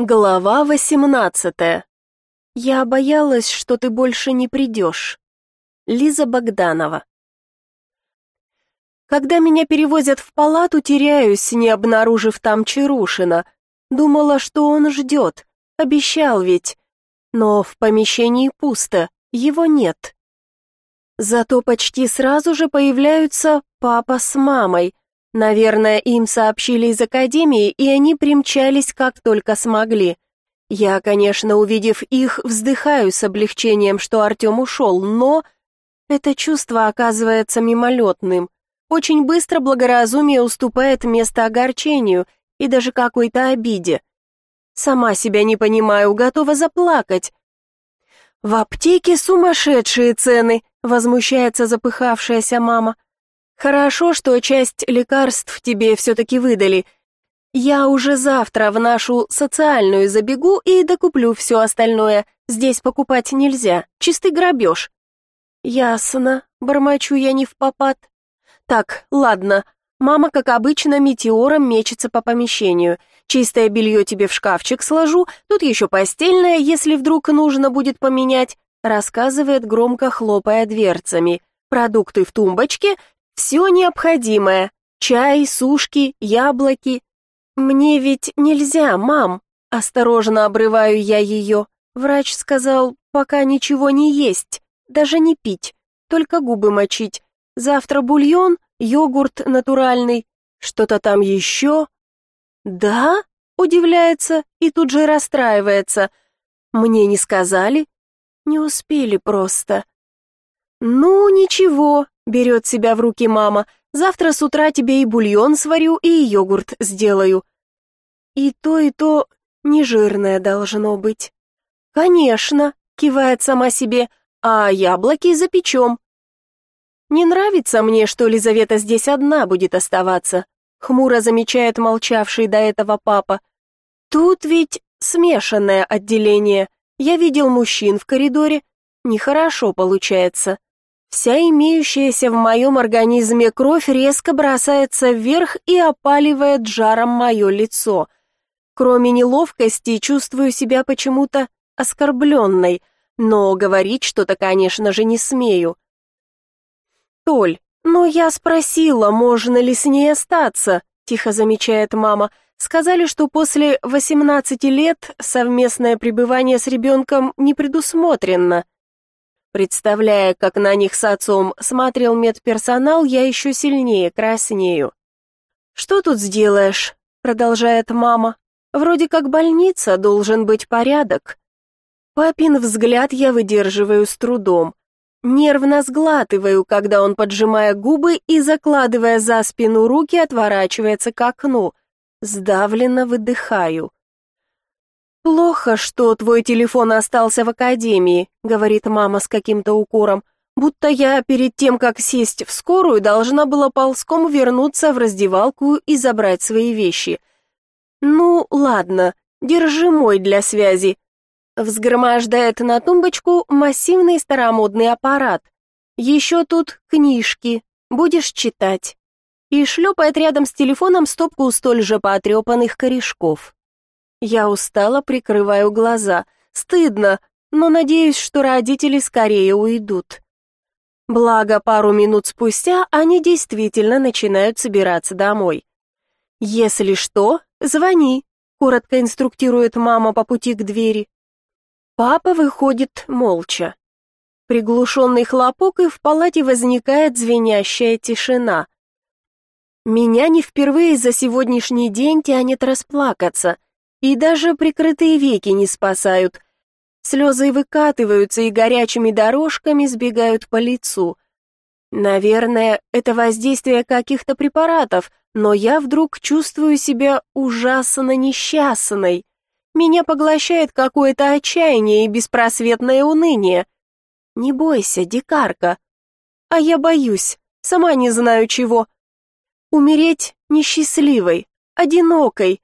Глава восемнадцатая. Я боялась, что ты больше не придешь. Лиза Богданова. Когда меня перевозят в палату, теряюсь, не обнаружив там Чарушина. Думала, что он ждет, обещал ведь. Но в помещении пусто, его нет. Зато почти сразу же появляются папа с мамой, Наверное, им сообщили из академии, и они примчались как только смогли. Я, конечно, увидев их, вздыхаю с облегчением, что Артем ушел, но это чувство оказывается мимолетным. Очень быстро благоразумие уступает место огорчению и даже какой-то обиде. Сама себя не понимаю, готова заплакать. В аптеке сумасшедшие цены, возмущается запыхавшаяся мама. Хорошо, что часть лекарств тебе все-таки выдали. Я уже завтра в нашу социальную забегу и докуплю все остальное. Здесь покупать нельзя, чистый грабеж». «Ясно», — бормочу я не в попад. «Так, ладно, мама, как обычно, метеором мечется по помещению. Чистое белье тебе в шкафчик сложу, тут еще постельное, если вдруг нужно будет поменять», рассказывает громко, хлопая дверцами. «Продукты в тумбочке, все необходимое. Чай, сушки, яблоки. Мне ведь нельзя, мам. Осторожно обрываю я ее. Врач сказал, пока ничего не есть, даже не пить, только губы мочить. Завтра бульон, йогурт натуральный, что-то там еще. Да? Удивляется и тут же расстраивается. Мне не сказали? Не успели просто. Ну, ничего, Берет себя в руки мама. Завтра с утра тебе и бульон сварю, и йогурт сделаю. И то, и то нежирное должно быть. Конечно, кивает сама себе, а яблоки запечем. Не нравится мне, что Лизавета здесь одна будет оставаться, хмуро замечает молчавший до этого папа. Тут ведь смешанное отделение. Я видел мужчин в коридоре. Нехорошо получается. Вся имеющаяся в моем организме кровь резко бросается вверх и опаливает жаром мое лицо. Кроме неловкости, чувствую себя почему-то оскорбленной, но говорить что-то, конечно же, не смею. «Толь, но я спросила, можно ли с ней остаться», — тихо замечает мама. «Сказали, что после 18 лет совместное пребывание с ребенком не предусмотрено». Представляя, как на них с отцом смотрел медперсонал, я еще сильнее краснею. «Что тут сделаешь?» — продолжает мама. «Вроде как больница, должен быть порядок». Папин взгляд я выдерживаю с трудом. Нервно сглатываю, когда он, поджимая губы и закладывая за спину руки, отворачивается к окну. Сдавленно выдыхаю. «Плохо, что твой телефон остался в академии», — говорит мама с каким-то укором, будто я перед тем, как сесть в скорую, должна была ползком вернуться в раздевалку и забрать свои вещи. «Ну, ладно, держи мой для связи». Взгромождает на тумбочку массивный старомодный аппарат. «Еще тут книжки, будешь читать». И шлепает рядом с телефоном стопку столь же потрепанных корешков. Я устало прикрываю глаза. Стыдно, но надеюсь, что родители скорее уйдут. Благо, пару минут спустя они действительно начинают собираться домой. «Если что, звони», — коротко инструктирует мама по пути к двери. Папа выходит молча. Приглушенный хлопок, и в палате возникает звенящая тишина. Меня не впервые за сегодняшний день тянет расплакаться — и даже прикрытые веки не спасают. Слезы выкатываются и горячими дорожками сбегают по лицу. Наверное, это воздействие каких-то препаратов, но я вдруг чувствую себя ужасно несчастной. Меня поглощает какое-то отчаяние и беспросветное уныние. Не бойся, дикарка. А я боюсь, сама не знаю чего. Умереть несчастливой, одинокой,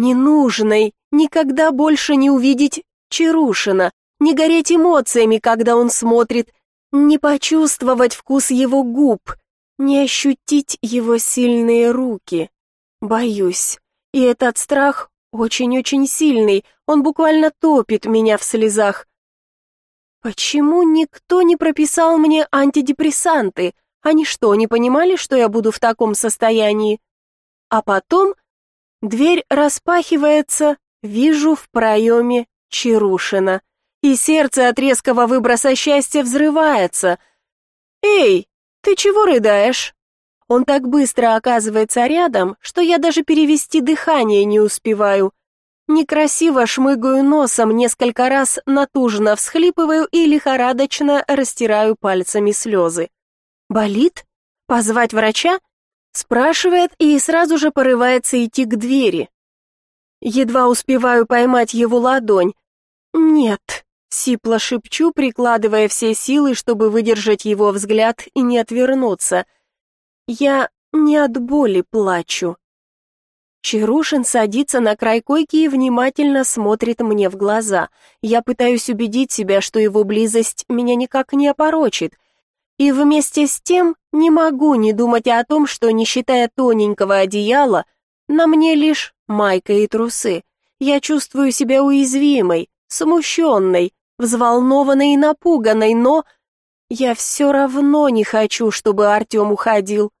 ненужной, никогда больше не увидеть Чарушина, не гореть эмоциями, когда он смотрит, не почувствовать вкус его губ, не ощутить его сильные руки. Боюсь, и этот страх Очень-очень сильный, он буквально топит меня в слезах. Почему никто не прописал мне антидепрессанты? Они что, не понимали, что я буду в таком состоянии? А потом дверь распахивается, вижу в проеме Чарушина, и сердце от резкого выброса счастья взрывается. «Эй, ты чего рыдаешь?» Он так быстро оказывается рядом, что я даже перевести дыхание не успеваю. Некрасиво шмыгаю носом, несколько раз натужно всхлипываю и лихорадочно растираю пальцами слезы. «Болит? Позвать врача?» Спрашивает и сразу же порывается идти к двери. Едва успеваю поймать его ладонь. «Нет», — сипло шепчу, прикладывая все силы, чтобы выдержать его взгляд и не отвернуться — я не от боли плачу. Чарушин садится на край койки и внимательно смотрит мне в глаза. Я пытаюсь убедить себя, что его близость меня никак не опорочит. И вместе с тем не могу не думать о том, что, не считая тоненького одеяла, на мне лишь майка и трусы. Я чувствую себя уязвимой, смущенной, взволнованной и напуганной, но я все равно не хочу, чтобы Артем уходил.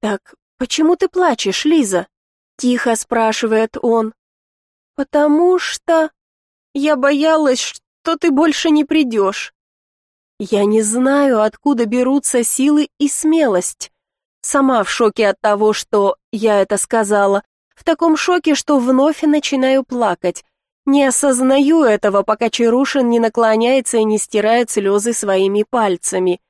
«Так почему ты плачешь, Лиза?» — тихо спрашивает он. «Потому что я боялась, что ты больше не придешь». Я не знаю, откуда берутся силы и смелость. Сама в шоке от того, что я это сказала. В таком шоке, что вновь начинаю плакать. Не осознаю этого, пока Чарушин не наклоняется и не стирает слезы своими пальцами.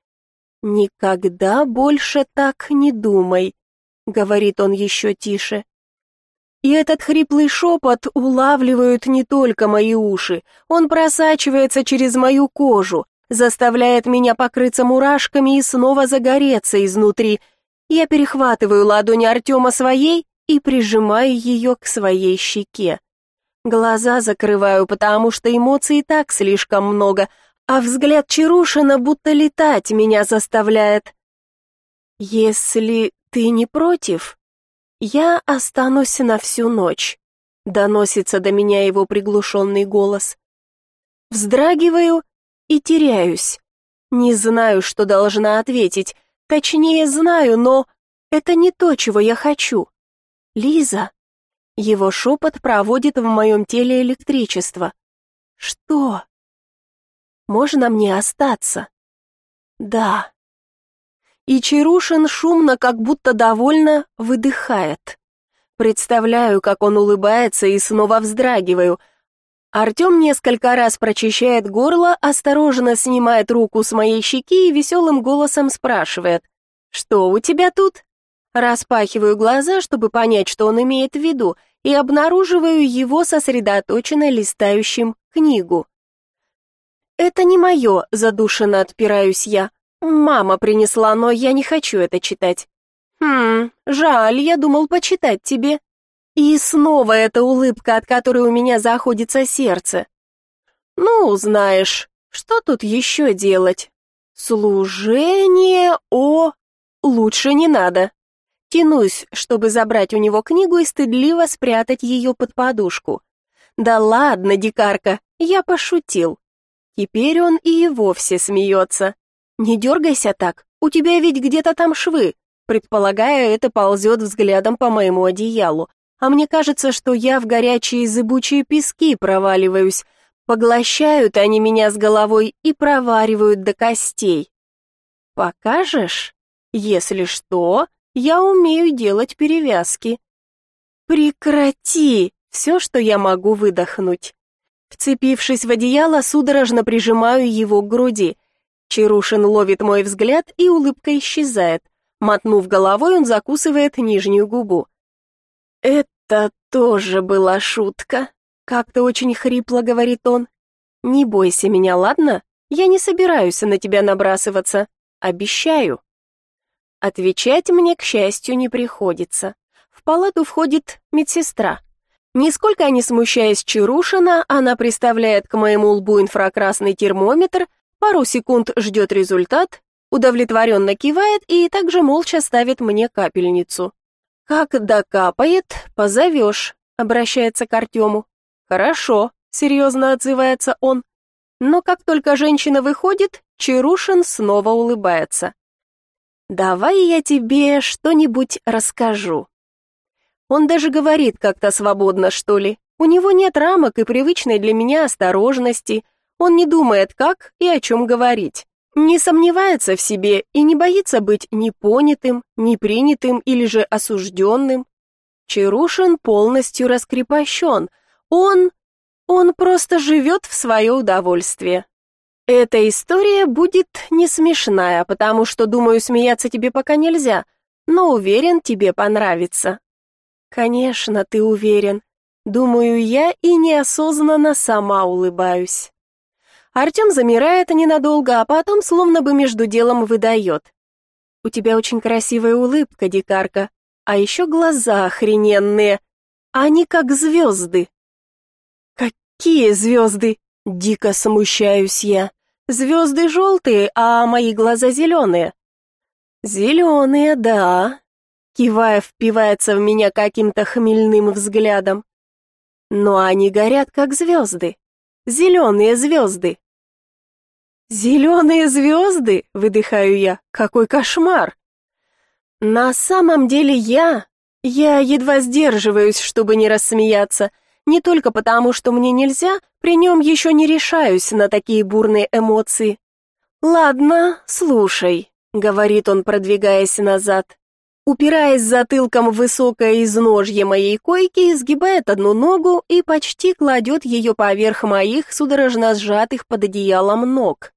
«Никогда больше так не думай», — говорит он еще тише. И этот хриплый шепот улавливают не только мои уши, он просачивается через мою кожу, заставляет меня покрыться мурашками и снова загореться изнутри. Я перехватываю ладонь Артема своей и прижимаю ее к своей щеке. Глаза закрываю, потому что эмоций так слишком много, а взгляд Чарушина будто летать меня заставляет. «Если ты не против, я останусь на всю ночь», — доносится до меня его приглушенный голос. Вздрагиваю и теряюсь. Не знаю, что должна ответить, точнее знаю, но это не то, чего я хочу. Лиза. Его шепот проводит в моем теле электричество. Что? Можно мне остаться? Да. И Чарушин шумно, как будто довольно, выдыхает. Представляю, как он улыбается и снова вздрагиваю. Артем несколько раз прочищает горло, осторожно снимает руку с моей щеки и веселым голосом спрашивает. «Что у тебя тут?» Распахиваю глаза, чтобы понять, что он имеет в виду, и обнаруживаю его сосредоточенно листающим книгу. «Это не мое», — задушенно отпираюсь я. «Мама принесла, но я не хочу это читать». «Хм, жаль, я думал почитать тебе». И снова эта улыбка, от которой у меня заходится сердце. «Ну, знаешь, что тут еще делать? Служение о... Лучше не надо». Тянусь, чтобы забрать у него книгу и стыдливо спрятать ее под подушку. «Да ладно, дикарка, я пошутил». Теперь он и вовсе смеется. «Не дергайся так, у тебя ведь где-то там швы». Предполагая, это ползет взглядом по моему одеялу. А мне кажется, что я в горячие зыбучие пески проваливаюсь. Поглощают они меня с головой и проваривают до костей. «Покажешь? Если что, я умею делать перевязки». «Прекрати!» — все, что я могу выдохнуть. Вцепившись в одеяло, судорожно прижимаю его к груди. Чарушин ловит мой взгляд, и улыбка исчезает. Мотнув головой, он закусывает нижнюю губу. «Это тоже была шутка», — как-то очень хрипло говорит он. «Не бойся меня, ладно? Я не собираюсь на тебя набрасываться. Обещаю». Отвечать мне, к счастью, не приходится. В палату входит медсестра. Нисколько не смущаясь Чарушина, она приставляет к моему лбу инфракрасный термометр, пару секунд ждет результат, удовлетворенно кивает и также молча ставит мне капельницу. Как докапает, позовешь. обращается к Артему. «Хорошо», — серьезно отзывается он. Но как только женщина выходит, Чарушин снова улыбается. «Давай я тебе что-нибудь расскажу». Он даже говорит как-то свободно, что ли. У него нет рамок и привычной для меня осторожности. Он не думает, как и о чем говорить. Не сомневается в себе и не боится быть непонятым, непринятым или же осужденным. Чарушин полностью раскрепощен. Он... он просто живет в свое удовольствие. Эта история будет не смешная, потому что, думаю, смеяться тебе пока нельзя, но уверен, тебе понравится. Конечно, ты уверен. Думаю я и неосознанно сама улыбаюсь. Артем замирает ненадолго, а потом словно бы между делом выдает. «У тебя очень красивая улыбка, дикарка, а еще глаза охрененные. Они как звезды». «Какие звезды?» — дико смущаюсь я. «Звезды желтые, а мои глаза зеленые». «Зеленые, да», — кивая впивается в меня каким-то хмельным взглядом. «Но они горят, как звезды. Зеленые звезды». «Зеленые звезды?» — выдыхаю я. «Какой кошмар!» «На самом деле я... Я едва сдерживаюсь, чтобы не рассмеяться. Не только потому, что мне нельзя, при нем еще не решаюсь на такие бурные эмоции. «Ладно, слушай», — говорит он, продвигаясь назад. Упираясь затылком в высокое изножье моей койки, сгибает одну ногу и почти кладет ее поверх моих судорожно сжатых под одеялом ног.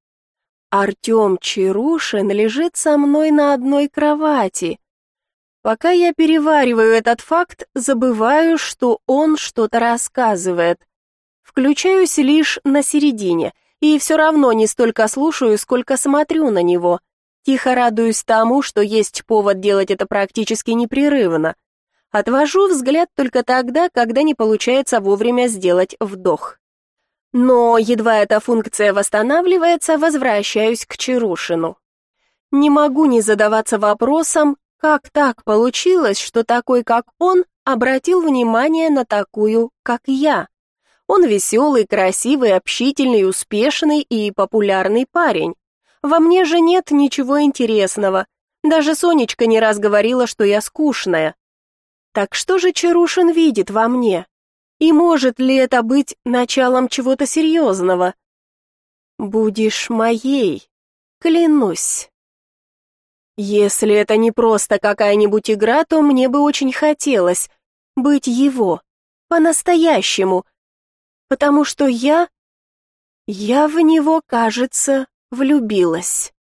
Артем Чарушин лежит со мной на одной кровати. Пока я перевариваю этот факт, забываю, что он что-то рассказывает. Включаюсь лишь на середине, и все равно не столько слушаю, сколько смотрю на него. Тихо радуюсь тому, что есть повод делать это практически непрерывно. Отвожу взгляд только тогда, когда не получается вовремя сделать вдох. Но едва эта функция восстанавливается, возвращаюсь к Чарушину. Не могу не задаваться вопросом, как так получилось, что такой, как он, обратил внимание на такую, как я. Он веселый, красивый, общительный, успешный и популярный парень. Во мне же нет ничего интересного. Даже Сонечка не раз говорила, что я скучная. Так что же Чарушин видит во мне? И может ли это быть началом чего-то серьезного? Будешь моей, клянусь. Если это не просто какая-нибудь игра, то мне бы очень хотелось быть его, по-настоящему, потому что я... Я в него, кажется, влюбилась.